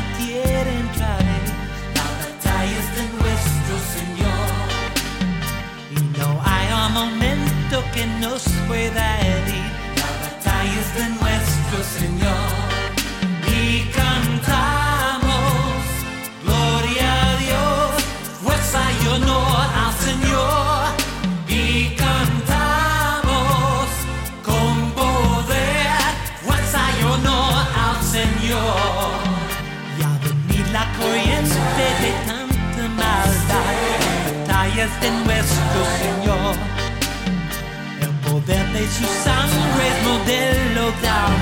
en la tierra entraré. La batalla es de nuestro Señor. Y no hay un momento que nos pueda herir. La batalla es de nuestro Señor. Y cantamos, gloria a Dios, fuerza y honor al Señor. Y cantamos con poder, fuerza y honor al Señor. Corriente de tanta maldad, batallas de nuestro Señor. El poder de su sangre es modelo de amor.